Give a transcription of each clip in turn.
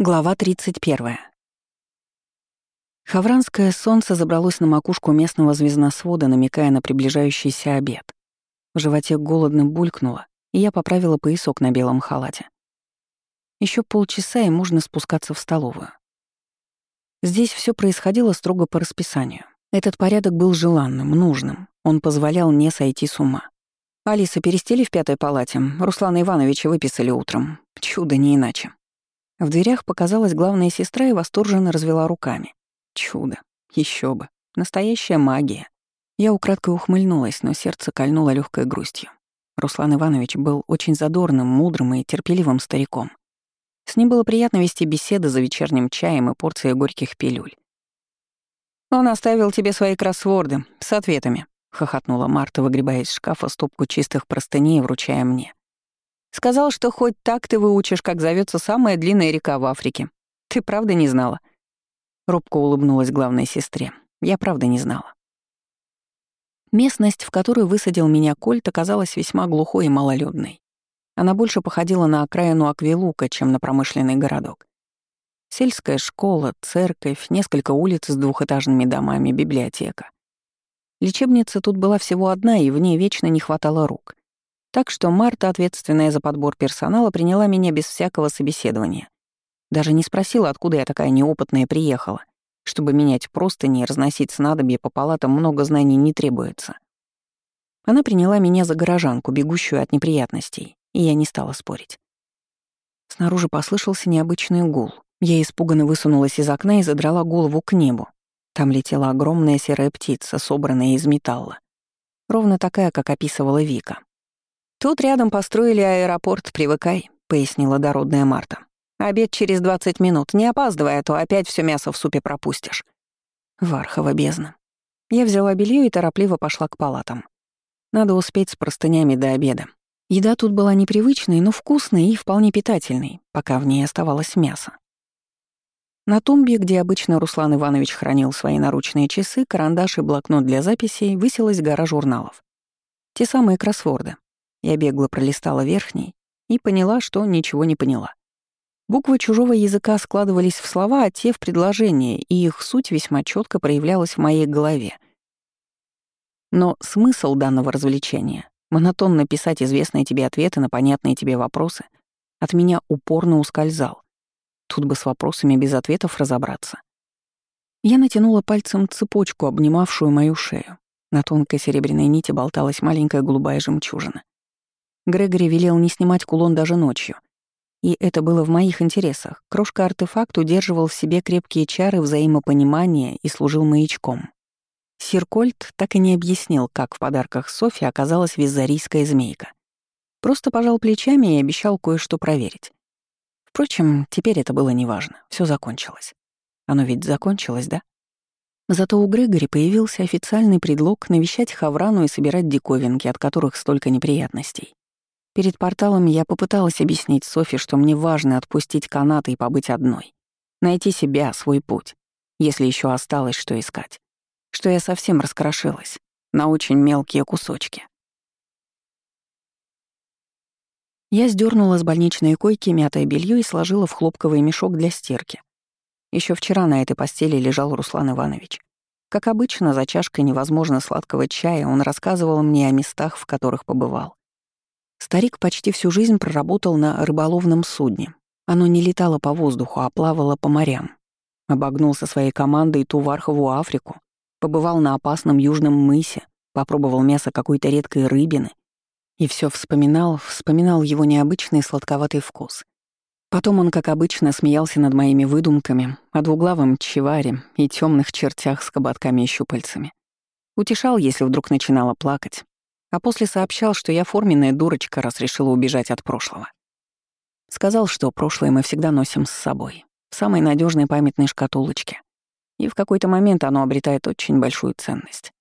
Глава 31. Хавранское солнце забралось на макушку местного звездносвода, намекая на приближающийся обед. В животе голодно булькнуло, и я поправила поясок на белом халате. Еще полчаса, и можно спускаться в столовую. Здесь все происходило строго по расписанию. Этот порядок был желанным, нужным. Он позволял не сойти с ума. Алиса перестели в пятой палате. Руслана Ивановича выписали утром. Чудо не иначе. В дверях показалась главная сестра и восторженно развела руками. Чудо. еще бы. Настоящая магия. Я украдкой ухмыльнулась, но сердце кольнуло легкой грустью. Руслан Иванович был очень задорным, мудрым и терпеливым стариком. С ним было приятно вести беседы за вечерним чаем и порцией горьких пилюль. «Он оставил тебе свои кроссворды с ответами», — хохотнула Марта, выгребая из шкафа стопку чистых простыней и вручая мне. Сказал, что хоть так ты выучишь, как зовется самая длинная река в Африке. Ты правда не знала?» Робко улыбнулась главной сестре. «Я правда не знала». Местность, в которую высадил меня Кольт, оказалась весьма глухой и малолюдной. Она больше походила на окраину Аквилука, чем на промышленный городок. Сельская школа, церковь, несколько улиц с двухэтажными домами, библиотека. Лечебница тут была всего одна, и в ней вечно не хватало рук. Так что Марта, ответственная за подбор персонала, приняла меня без всякого собеседования. Даже не спросила, откуда я такая неопытная приехала. Чтобы менять простыни и разносить снадобья по палатам, много знаний не требуется. Она приняла меня за горожанку, бегущую от неприятностей, и я не стала спорить. Снаружи послышался необычный гул. Я испуганно высунулась из окна и задрала голову к небу. Там летела огромная серая птица, собранная из металла. Ровно такая, как описывала Вика. «Тут рядом построили аэропорт, привыкай», — пояснила дородная Марта. «Обед через 20 минут. Не опаздывай, а то опять все мясо в супе пропустишь». Вархова бездна. Я взяла белье и торопливо пошла к палатам. Надо успеть с простынями до обеда. Еда тут была непривычной, но вкусной и вполне питательной, пока в ней оставалось мясо. На тумбе, где обычно Руслан Иванович хранил свои наручные часы, карандаш и блокнот для записей, высилась гора журналов. Те самые кроссворды, я бегло пролистала верхний и поняла, что ничего не поняла. Буквы чужого языка складывались в слова, а те — в предложения, и их суть весьма четко проявлялась в моей голове. Но смысл данного развлечения — монотонно писать известные тебе ответы на понятные тебе вопросы — от меня упорно ускользал. Тут бы с вопросами без ответов разобраться. Я натянула пальцем цепочку, обнимавшую мою шею. На тонкой серебряной нити болталась маленькая голубая жемчужина. Грегори велел не снимать кулон даже ночью. И это было в моих интересах. Крошка-артефакт удерживал в себе крепкие чары взаимопонимания и служил маячком. Сиркольд так и не объяснил, как в подарках Софи оказалась визарийская змейка. Просто пожал плечами и обещал кое-что проверить. Впрочем, теперь это было неважно, все закончилось. Оно ведь закончилось, да? Зато у Грегори появился официальный предлог навещать Хаврану и собирать диковинки, от которых столько неприятностей. Перед порталом я попыталась объяснить Софи, что мне важно отпустить канаты и побыть одной. Найти себя, свой путь, если еще осталось что искать. Что я совсем раскрошилась на очень мелкие кусочки. Я сдернула с больничной койки мятое белье и сложила в хлопковый мешок для стирки. Еще вчера на этой постели лежал Руслан Иванович. Как обычно, за чашкой невозможно сладкого чая он рассказывал мне о местах, в которых побывал. Старик почти всю жизнь проработал на рыболовном судне. Оно не летало по воздуху, а плавало по морям. Обогнул со своей командой ту Вархову Африку, побывал на опасном южном мысе, попробовал мясо какой-то редкой рыбины и все вспоминал, вспоминал его необычный сладковатый вкус. Потом он, как обычно, смеялся над моими выдумками о двуглавом чеваре и темных чертях с кабатками и щупальцами. Утешал, если вдруг начинала плакать, а после сообщал, что я форменная дурочка, раз решила убежать от прошлого. Сказал, что прошлое мы всегда носим с собой, в самой надежной памятной шкатулочке, и в какой-то момент оно обретает очень большую ценность.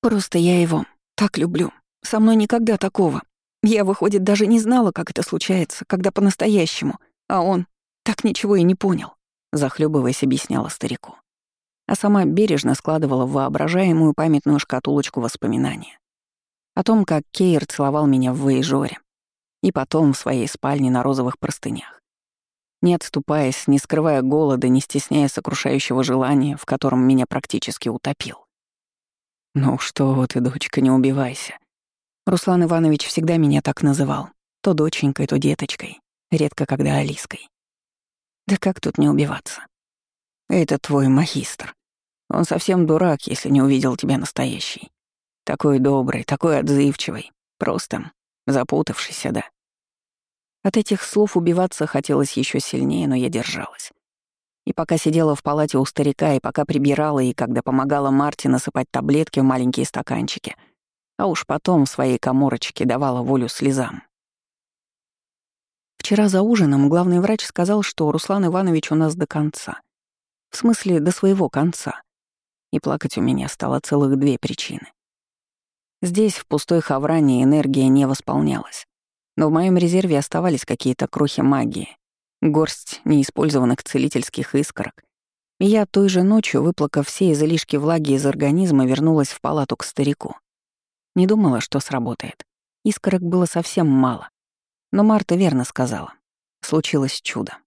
Просто я его так люблю. Со мной никогда такого. Я, выходит, даже не знала, как это случается, когда по-настоящему, а он так ничего и не понял, захлебываясь, объясняла старику. А сама бережно складывала в воображаемую памятную шкатулочку воспоминания. О том, как Кейр целовал меня в Вейжоре. И потом в своей спальне на розовых простынях. не отступаясь, не скрывая голода, не стесняя сокрушающего желания, в котором меня практически утопил. «Ну что ты, дочка, не убивайся». Руслан Иванович всегда меня так называл. То доченькой, то деточкой. Редко когда Алиской. Да как тут не убиваться? Это твой магистр. Он совсем дурак, если не увидел тебя настоящий. Такой добрый, такой отзывчивый. Просто запутавшийся, да. От этих слов убиваться хотелось еще сильнее, но я держалась. И пока сидела в палате у старика, и пока прибирала, и когда помогала Марте насыпать таблетки в маленькие стаканчики, а уж потом в своей коморочке давала волю слезам. Вчера за ужином главный врач сказал, что Руслан Иванович у нас до конца. В смысле, до своего конца. И плакать у меня стало целых две причины. Здесь, в пустой хавране, энергия не восполнялась. Но в моем резерве оставались какие-то крохи магии, горсть неиспользованных целительских искорок. И я той же ночью, выплакав все излишки влаги из организма, вернулась в палату к старику. Не думала, что сработает. Искорок было совсем мало. Но Марта верно сказала. Случилось чудо.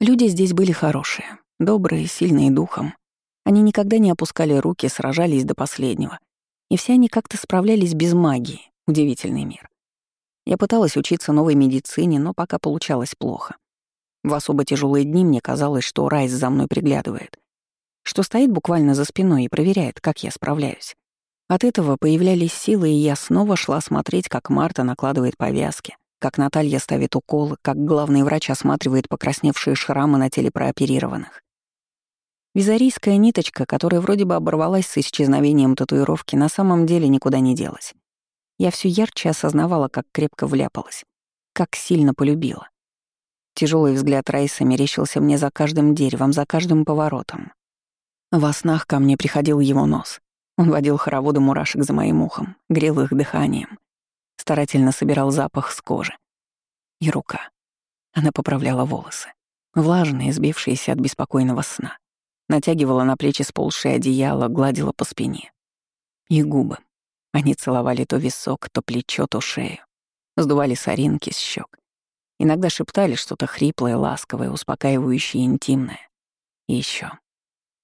Люди здесь были хорошие, добрые, сильные духом. Они никогда не опускали руки, сражались до последнего. И все они как-то справлялись без магии. Удивительный мир. Я пыталась учиться новой медицине, но пока получалось плохо. В особо тяжелые дни мне казалось, что Райс за мной приглядывает, что стоит буквально за спиной и проверяет, как я справляюсь. От этого появлялись силы, и я снова шла смотреть, как Марта накладывает повязки, как Наталья ставит уколы, как главный врач осматривает покрасневшие шрамы на теле прооперированных. Визарийская ниточка, которая вроде бы оборвалась с исчезновением татуировки, на самом деле никуда не делась. Я все ярче осознавала, как крепко вляпалась, как сильно полюбила. Тяжелый взгляд Райса мерещился мне за каждым деревом, за каждым поворотом. Во снах ко мне приходил его нос. Он водил хороводы мурашек за моим ухом, грел их дыханием, старательно собирал запах с кожи. И рука. Она поправляла волосы, влажные, сбившиеся от беспокойного сна. Натягивала на плечи сползшее одеяло, гладила по спине. И губы, они целовали то висок, то плечо, то шею. Сдували соринки с щек. Иногда шептали что-то хриплое, ласковое, успокаивающее, интимное. И еще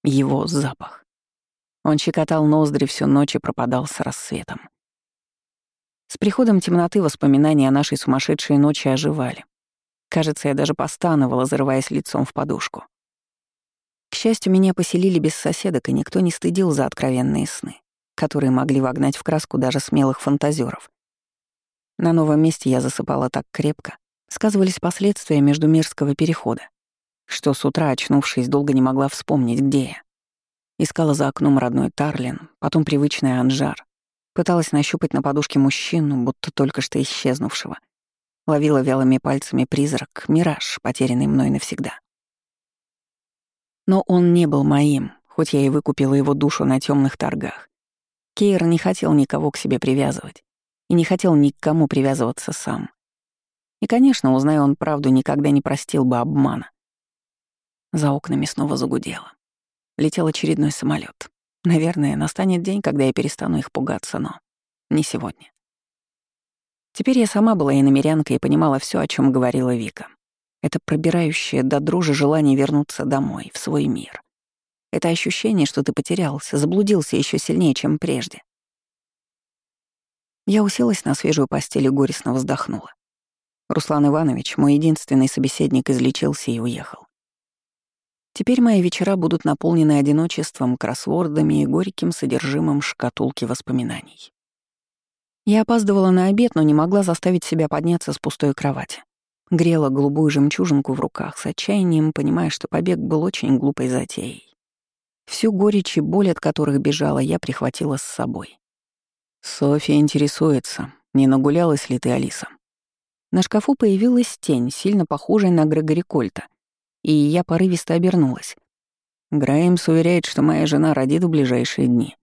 его запах. Он щекотал ноздри всю ночь и пропадал с рассветом. С приходом темноты воспоминания о нашей сумасшедшей ночи оживали. Кажется, я даже постановала, зарываясь лицом в подушку. К счастью, меня поселили без соседок, и никто не стыдил за откровенные сны которые могли вогнать в краску даже смелых фантазеров. На новом месте я засыпала так крепко, сказывались последствия междумирского перехода, что с утра, очнувшись, долго не могла вспомнить, где я. Искала за окном родной Тарлин, потом привычный Анжар. Пыталась нащупать на подушке мужчину, будто только что исчезнувшего. Ловила вялыми пальцами призрак, мираж, потерянный мной навсегда. Но он не был моим, хоть я и выкупила его душу на темных торгах. Кейр не хотел никого к себе привязывать и не хотел ни к кому привязываться сам. И, конечно, узная он правду, никогда не простил бы обмана. За окнами снова загудело. Летел очередной самолет. Наверное, настанет день, когда я перестану их пугаться, но не сегодня. Теперь я сама была иномерянкой и понимала все, о чем говорила Вика. Это пробирающее до дружи желание вернуться домой, в свой мир. Это ощущение, что ты потерялся, заблудился еще сильнее, чем прежде. Я уселась на свежую постель и горестно вздохнула. Руслан Иванович, мой единственный собеседник, излечился и уехал. Теперь мои вечера будут наполнены одиночеством, кроссвордами и горьким содержимым шкатулки воспоминаний. Я опаздывала на обед, но не могла заставить себя подняться с пустой кровати. Грела голубую жемчужинку в руках с отчаянием, понимая, что побег был очень глупой затеей. Всю горечь и боль, от которых бежала, я прихватила с собой. Софья интересуется, не нагулялась ли ты, Алиса? На шкафу появилась тень, сильно похожая на Грегори Кольта, и я порывисто обернулась. Граймс уверяет, что моя жена родит в ближайшие дни.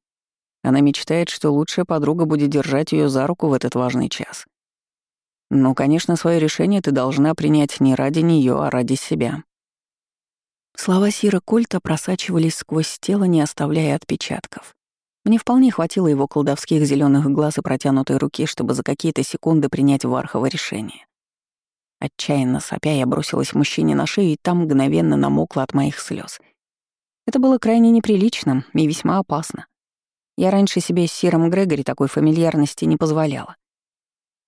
Она мечтает, что лучшая подруга будет держать ее за руку в этот важный час. Ну, конечно, свое решение ты должна принять не ради нее, а ради себя. Слова Сира Кольта просачивались сквозь тело, не оставляя отпечатков. Мне вполне хватило его колдовских зеленых глаз и протянутой руки, чтобы за какие-то секунды принять Вархово решение. Отчаянно сопя, я бросилась мужчине на шею, и там мгновенно намокла от моих слез. Это было крайне неприлично и весьма опасно. Я раньше себе с Сиром Грегори такой фамильярности не позволяла.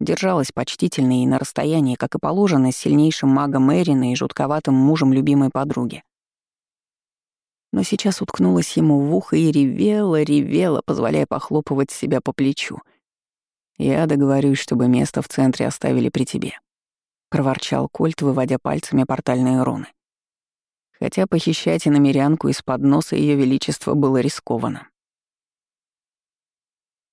Держалась почтительно и на расстоянии, как и положено, с сильнейшим магом Эрина и жутковатым мужем любимой подруги. Но сейчас уткнулась ему в ухо и ревела, ревела, позволяя похлопывать себя по плечу. «Я договорюсь, чтобы место в центре оставили при тебе», — проворчал Кольт, выводя пальцами портальные руны. Хотя похищать иномерянку из-под носа Ее Величества было рискованно.